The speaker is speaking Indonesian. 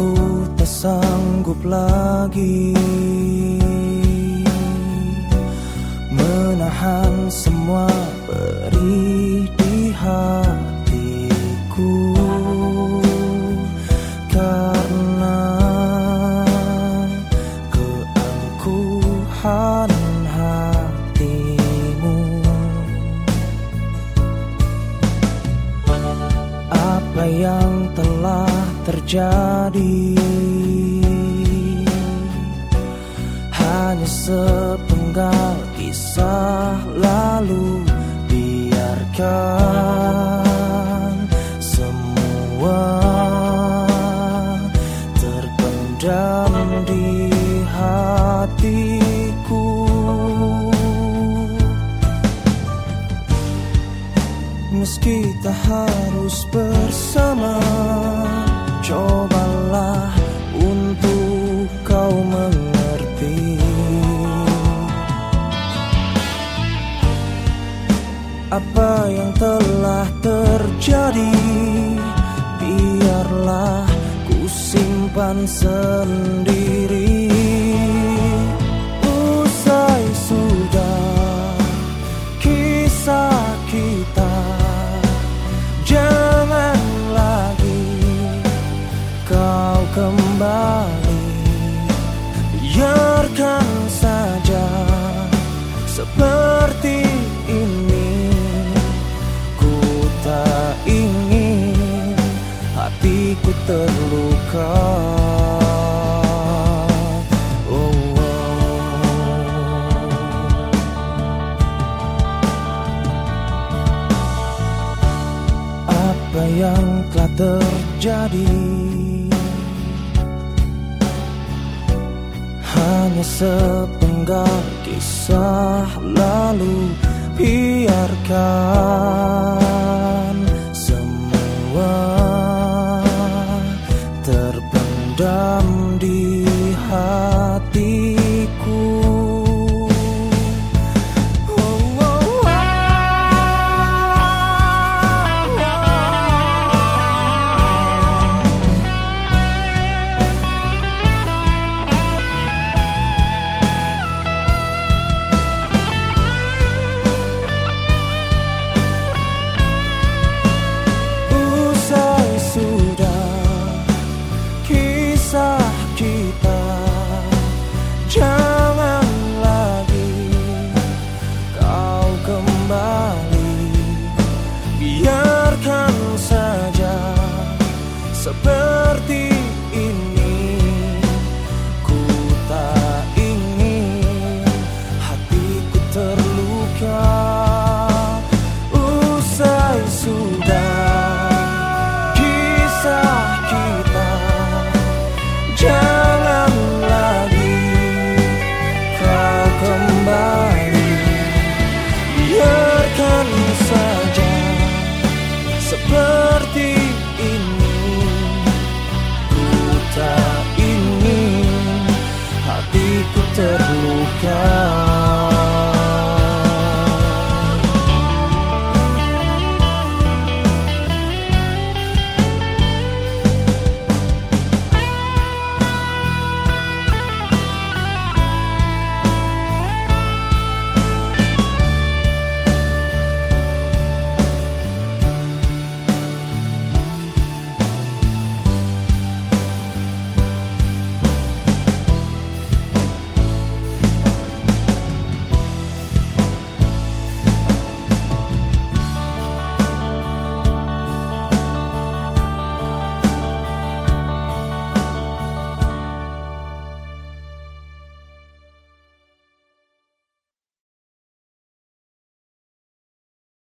Kini ku tak sanggup lagi Menahan semua terjadi. Hanya sepenggal kisah lalu Biarkan semua terpendam di hatiku. Meski tak harus bersama Cobalah untuk kau mengerti. Apa yang telah terjadi Biarlah ku simpan sendiri kau kembali. Biarkan saja seperti ini. Ku tak ingin hatiku terluka. Oh, oh. Apa yang telah terjadi Hanya sepenggal kisah lalu Biarkan seperti ini. Ku tak ingin hatiku terluka.